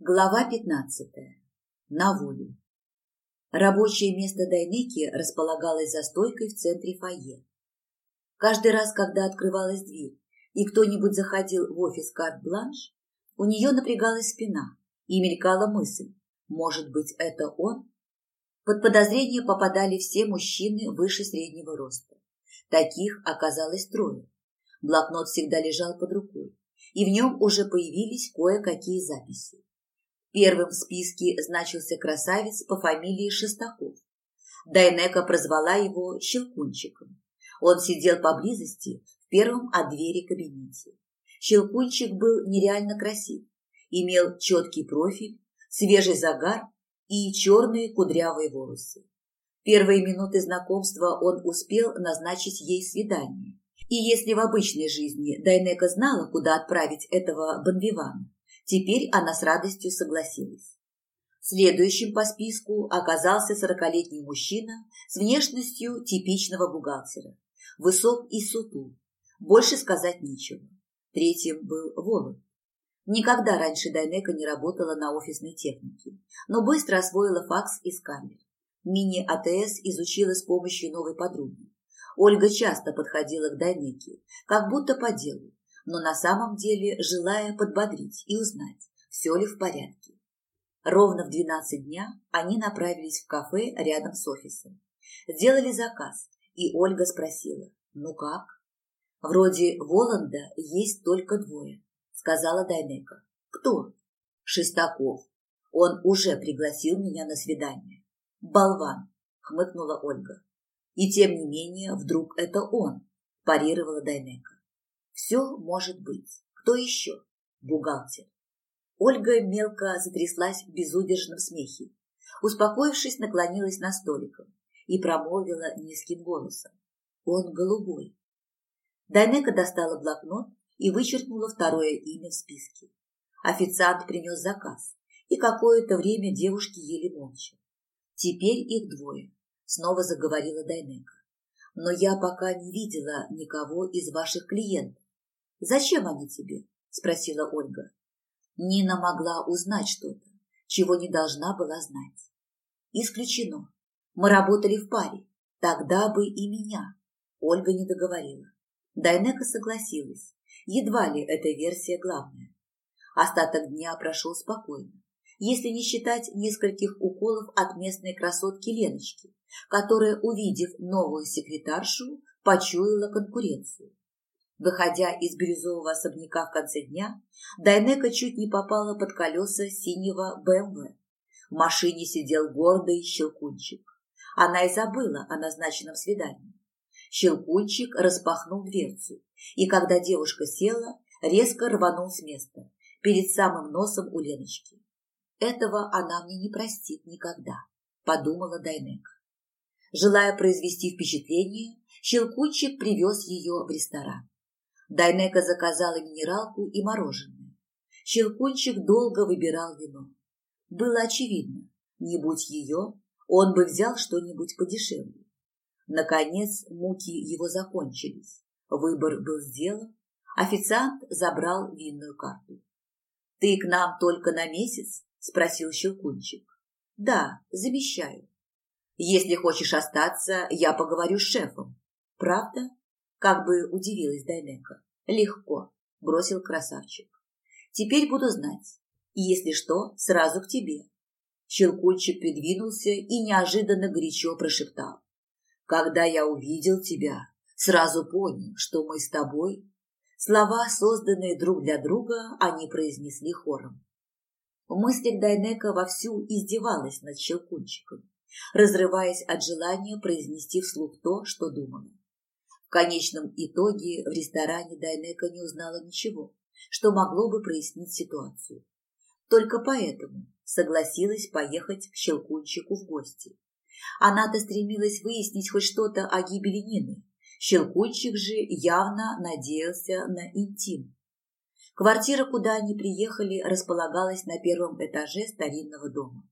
Глава 15. На волю. Рабочее место Дайнеки располагалось за стойкой в центре фойе. Каждый раз, когда открывалась дверь, и кто-нибудь заходил в офис карт-бланш, у нее напрягалась спина и мелькала мысль, может быть, это он? Под подозрение попадали все мужчины выше среднего роста. Таких оказалось трое. Блокнот всегда лежал под рукой, и в нем уже появились кое-какие записи. Первым в списке значился красавец по фамилии Шестаков. Дайнека прозвала его Щелкунчиком. Он сидел поблизости в первом от двери кабинете. Щелкунчик был нереально красив, имел четкий профиль, свежий загар и черные кудрявые волосы. Первые минуты знакомства он успел назначить ей свидание. И если в обычной жизни Дайнека знала, куда отправить этого Бонвивана, Теперь она с радостью согласилась. Следующим по списку оказался сорокалетний мужчина с внешностью типичного бухгалтера. Высок и сутул. Больше сказать нечего. Третьим был Волод. Никогда раньше Дайнека не работала на офисной технике, но быстро освоила факс и сканер. Мини-АТС изучила с помощью новой подруги. Ольга часто подходила к Дайнеке, как будто по делу, но на самом деле желая подбодрить и узнать, все ли в порядке. Ровно в 12 дня они направились в кафе рядом с офисом. Сделали заказ, и Ольга спросила, ну как? Вроде Воланда есть только двое, сказала Дайнека. Кто? Шестаков. Он уже пригласил меня на свидание. Болван, хмыкнула Ольга. И тем не менее, вдруг это он, парировала Дайнека. Все может быть. Кто еще? Бухгалтер. Ольга мелко затряслась в безудержном смехе. Успокоившись, наклонилась на столиком и промолвила низким голосом. Он голубой. Дайнека достала блокнот и вычеркнула второе имя в списке. Официант принес заказ, и какое-то время девушки ели молча. Теперь их двое, снова заговорила Дайнека. Но я пока не видела никого из ваших клиентов. «Зачем они тебе?» – спросила Ольга. Нина могла узнать что-то, чего не должна была знать. «Исключено. Мы работали в паре. Тогда бы и меня». Ольга не договорила. Дайнека согласилась. Едва ли эта версия главная. Остаток дня прошел спокойно, если не считать нескольких уколов от местной красотки Леночки, которая, увидев новую секретаршу, почуяла конкуренцию. Выходя из бирюзового особняка в конце дня, Дайнека чуть не попала под колеса синего БМВ. В машине сидел гордый Щелкунчик. Она и забыла о назначенном свидании. Щелкунчик распахнул дверцу, и когда девушка села, резко рванул с места, перед самым носом у Леночки. «Этого она мне не простит никогда», – подумала Дайнека. Желая произвести впечатление, Щелкунчик привез ее в ресторан. Дайнека заказала минералку и мороженое. Щелкунчик долго выбирал вино. Было очевидно, не будь ее, он бы взял что-нибудь подешевле. Наконец муки его закончились. Выбор был сделан. Официант забрал винную карту. «Ты к нам только на месяц?» – спросил Щелкунчик. «Да, замещаю. Если хочешь остаться, я поговорю с шефом. Правда?» Как бы удивилась Дайнека. Легко, бросил красавчик. Теперь буду знать. И если что, сразу к тебе. Щелкунчик придвинулся и неожиданно горячо прошептал. Когда я увидел тебя, сразу понял, что мы с тобой... Слова, созданные друг для друга, они произнесли хором. В мыслях Дайнека вовсю издевалась над Щелкунчиком, разрываясь от желания произнести вслух то, что думала. В конечном итоге в ресторане Дайнека не узнала ничего, что могло бы прояснить ситуацию. Только поэтому согласилась поехать к Щелкунчику в гости. Она-то стремилась выяснить хоть что-то о гибели Нины. Щелкунчик же явно надеялся на интим. Квартира, куда они приехали, располагалась на первом этаже старинного дома.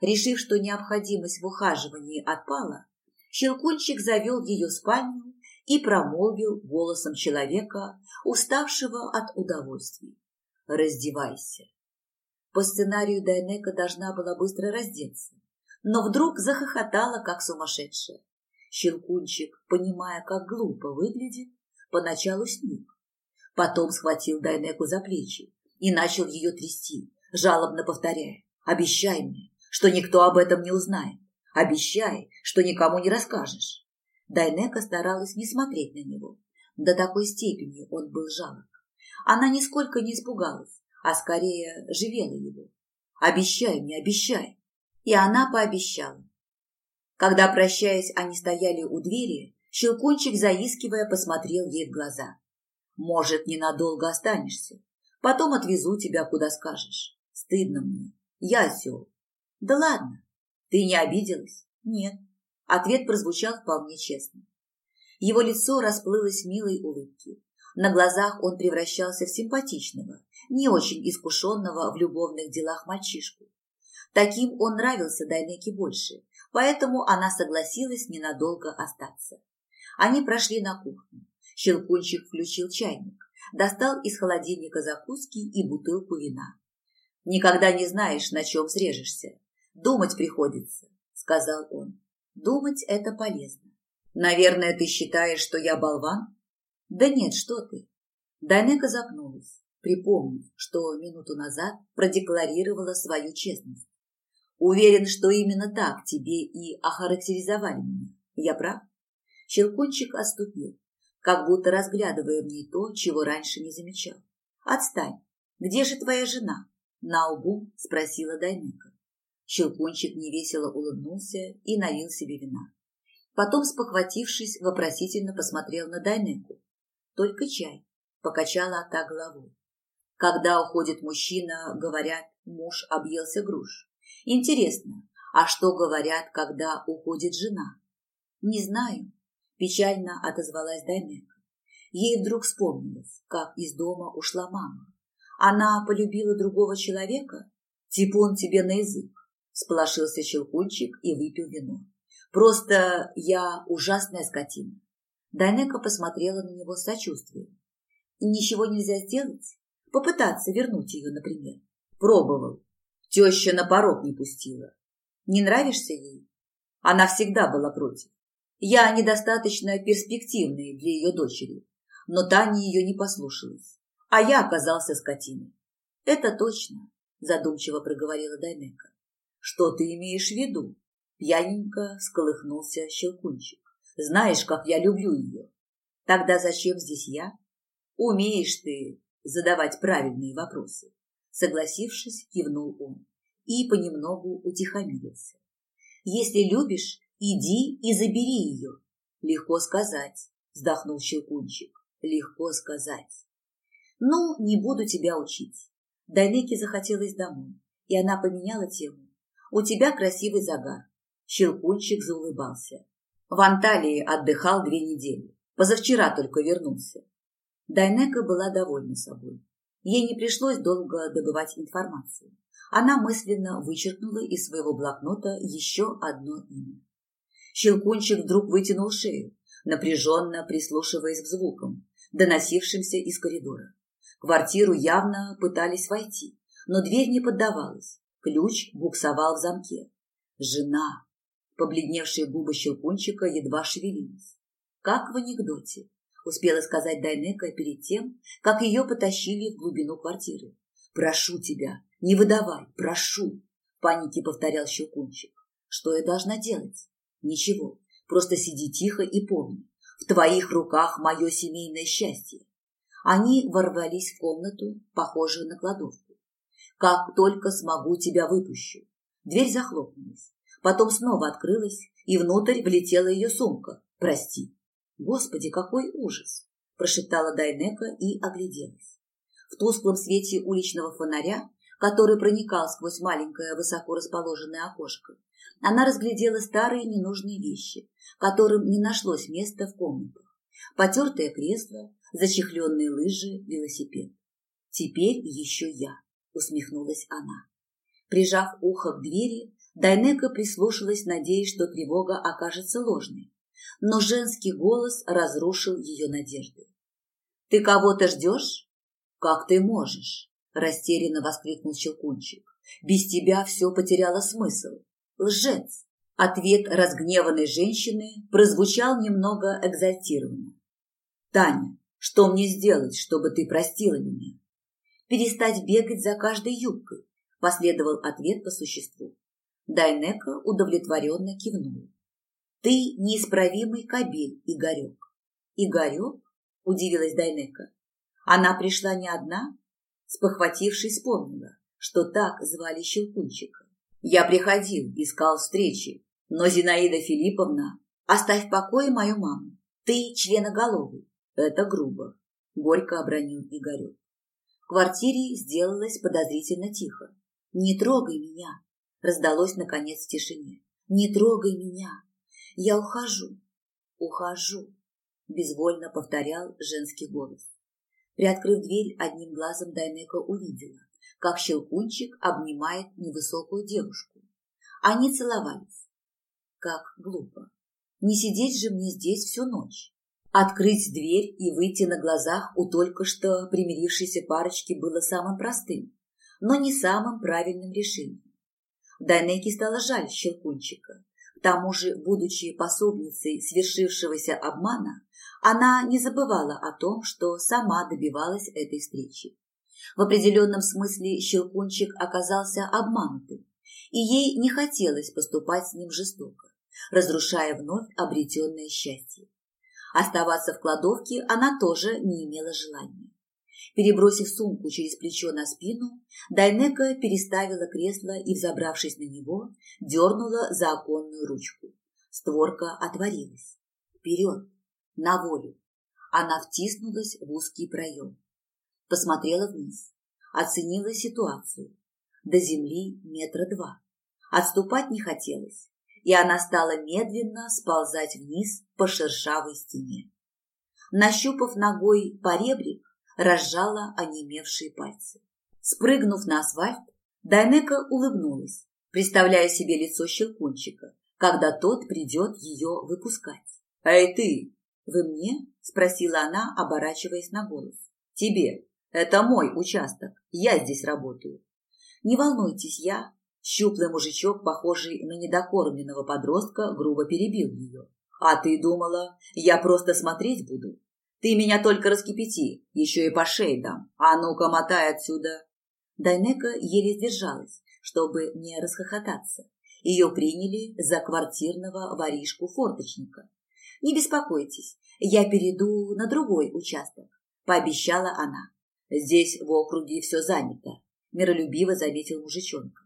Решив, что необходимость в ухаживании отпала, Щелкунчик завел ее в спальню и промолвил голосом человека, уставшего от удовольствий. «Раздевайся». По сценарию Дайнека должна была быстро раздеться, но вдруг захохотала, как сумасшедшая. Щелкунчик, понимая, как глупо выглядит, поначалу сник. Потом схватил Дайнеку за плечи и начал ее трясти, жалобно повторяя «Обещай мне, что никто об этом не узнает. Обещай, что никому не расскажешь». Дайнека старалась не смотреть на него. До такой степени он был жалок. Она нисколько не испугалась, а скорее живела его. «Обещай мне, обещай!» И она пообещала. Когда, прощаясь, они стояли у двери, Щелкунчик, заискивая, посмотрел ей в глаза. «Может, ненадолго останешься. Потом отвезу тебя, куда скажешь. Стыдно мне. Я осел». «Да ладно. Ты не обиделась?» «Нет». Ответ прозвучал вполне честно. Его лицо расплылось милой улыбке. На глазах он превращался в симпатичного, не очень искушенного в любовных делах мальчишку. Таким он нравился Дайнеке больше, поэтому она согласилась ненадолго остаться. Они прошли на кухню. Щелкунчик включил чайник, достал из холодильника закуски и бутылку вина. «Никогда не знаешь, на чем срежешься. Думать приходится», — сказал он. «Думать — это полезно. Наверное, ты считаешь, что я болван?» «Да нет, что ты!» Дайнека запнулась, припомнив, что минуту назад продекларировала свою честность. «Уверен, что именно так тебе и охарактеризовали меня. Я прав?» Щелкунчик оступил, как будто разглядывая в ней то, чего раньше не замечал. «Отстань! Где же твоя жена?» На убу спросила Дайнека. Щелкунчик невесело улыбнулся и налил себе вина. Потом, спохватившись, вопросительно посмотрел на Дайнеку. Только чай. Покачала та головой. Когда уходит мужчина, говорят, муж объелся груш. Интересно, а что говорят, когда уходит жена? Не знаю, печально отозвалась Дайнека. Ей вдруг вспомнилось, как из дома ушла мама. Она полюбила другого человека? Типун тебе на язык. Сполошился Щелкунчик и выпил вино. Просто я ужасная скотина. Дайнека посмотрела на него с сочувствием. Ничего нельзя сделать? Попытаться вернуть ее, например. Пробовал. Теща на порог не пустила. Не нравишься ей? Она всегда была против. Я недостаточно перспективный для ее дочери, но Таня ее не послушалась, а я оказался скотиной. Это точно, задумчиво проговорила Дайнека. Что ты имеешь в виду? Пьяненько сколыхнулся Щелкунчик. Знаешь, как я люблю ее. Тогда зачем здесь я? Умеешь ты задавать правильные вопросы. Согласившись, кивнул он и понемногу утихомирился. Если любишь, иди и забери ее. Легко сказать, вздохнул Щелкунчик. Легко сказать. Ну, не буду тебя учить. Дайнеке захотелось домой, и она поменяла тему. У тебя красивый загар. Щелкунчик заулыбался. В Анталии отдыхал две недели. Позавчера только вернулся. Дайнека была довольна собой. Ей не пришлось долго добывать информацию. Она мысленно вычеркнула из своего блокнота еще одно имя. Щелкунчик вдруг вытянул шею, напряженно прислушиваясь к звукам, доносившимся из коридора. Квартиру явно пытались войти, но дверь не поддавалась. Ключ буксовал в замке. Жена, Побледневшие губы щелкунчика едва шевелились. Как в анекдоте, успела сказать Дайнека перед тем, как ее потащили в глубину квартиры. «Прошу тебя, не выдавай, прошу!» В панике повторял щелкунчик. «Что я должна делать?» «Ничего, просто сиди тихо и помни. В твоих руках мое семейное счастье». Они ворвались в комнату, похожую на кладовку. «Как только смогу, тебя выпущу». Дверь захлопнулась. Потом снова открылась, и внутрь влетела ее сумка. «Прости». «Господи, какой ужас!» – прошептала Дайнека и огляделась. В тусклом свете уличного фонаря, который проникал сквозь маленькое высоко расположенное окошко, она разглядела старые ненужные вещи, которым не нашлось места в комнатах. Потертое кресло, зачехленные лыжи, велосипед. «Теперь еще я», – усмехнулась она. Прижав ухо к двери, Дайнека прислушалась, надеясь, что тревога окажется ложной. Но женский голос разрушил ее надежды. «Ты кого-то ждешь?» «Как ты можешь?» – растерянно воскликнул Щелкунчик. Без тебя все потеряло смысл. Лжец. Ответ разгневанной женщины прозвучал немного экзальтированно. Таня, что мне сделать, чтобы ты простила меня? Перестать бегать за каждой юбкой, последовал ответ по существу. Дайнека удовлетворенно кивнула. Ты неисправимый кобель, Игорек. Игорек? Удивилась Дайнека. Она пришла не одна? Спохватившись, вспомнила, что так звали Щелкунчика. Я приходил, искал встречи, но Зинаида Филипповна, оставь в покое мою маму. Ты членоголовый. Это грубо. Горько обронил Игорек. Квартире сделалось подозрительно тихо. «Не трогай меня!» Раздалось, наконец, в тишине. «Не трогай меня! Я ухожу! Ухожу!» Безвольно повторял женский голос. Приоткрыв дверь, одним глазом Дайнека увидела, как Щелкунчик обнимает невысокую девушку. Они целовались. Как глупо. Не сидеть же мне здесь всю ночь. Открыть дверь и выйти на глазах у только что примирившейся парочки было самым простым, но не самым правильным решением. Дайнеке стало жаль Щелкунчика. К тому же, будучи пособницей свершившегося обмана, она не забывала о том, что сама добивалась этой встречи. В определенном смысле Щелкунчик оказался обманутым, и ей не хотелось поступать с ним жестоко, разрушая вновь обретенное счастье. Оставаться в кладовке она тоже не имела желания. Перебросив сумку через плечо на спину, Дайнека переставила кресло и, взобравшись на него, дернула за оконную ручку. Створка отворилась. Вперед, на волю. Она втиснулась в узкий проем. Посмотрела вниз, оценила ситуацию. До земли метра два. Отступать не хотелось, и она стала медленно сползать вниз по шершавой стене. Нащупав ногой поребрик, разжала онемевшие пальцы. Спрыгнув на асфальт, Дайнека улыбнулась, представляя себе лицо Щелкунчика, когда тот придет ее выпускать. «Эй ты! Вы мне?» – спросила она, оборачиваясь на голос. «Тебе. Это мой участок. Я здесь работаю». «Не волнуйтесь, я Щуплый мужичок, похожий на недокормленного подростка, грубо перебил ее. «А ты думала, я просто смотреть буду? Ты меня только раскипяти, еще и по шее дам. А ну-ка, мотай отсюда!» Дайнека еле сдержалась, чтобы не расхохотаться. Ее приняли за квартирного воришку-форточника. «Не беспокойтесь, я перейду на другой участок», – пообещала она. «Здесь в округе все занято», – миролюбиво заметил мужичонка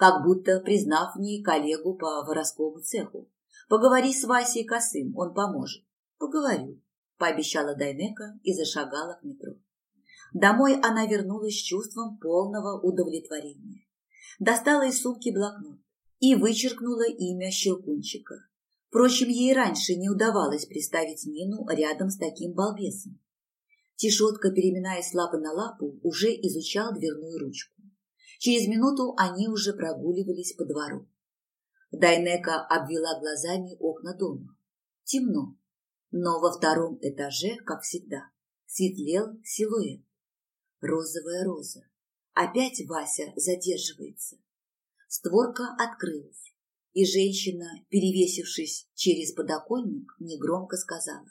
как будто признав в ней коллегу по воровскому цеху. Поговори с Васей Косым, он поможет. Поговорю, пообещала Дайнека и зашагала к метро. Домой она вернулась с чувством полного удовлетворения. Достала из сумки блокнот и вычеркнула имя Щелкунчика. Впрочем, ей раньше не удавалось представить Нину рядом с таким балбесом. Тишотка, переминаясь лапы на лапу, уже изучал дверную ручку. Через минуту они уже прогуливались по двору. Дайнека обвела глазами окна дома. Темно, но во втором этаже, как всегда, светлел силуэт. Розовая роза. Опять Вася задерживается. Створка открылась, и женщина, перевесившись через подоконник, негромко сказала.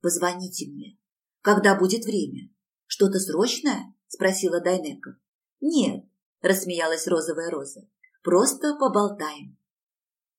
«Позвоните мне, когда будет время. Что-то срочное?» – спросила Дайнека. «Нет, рассмеялась розовая роза. Просто поболтаем.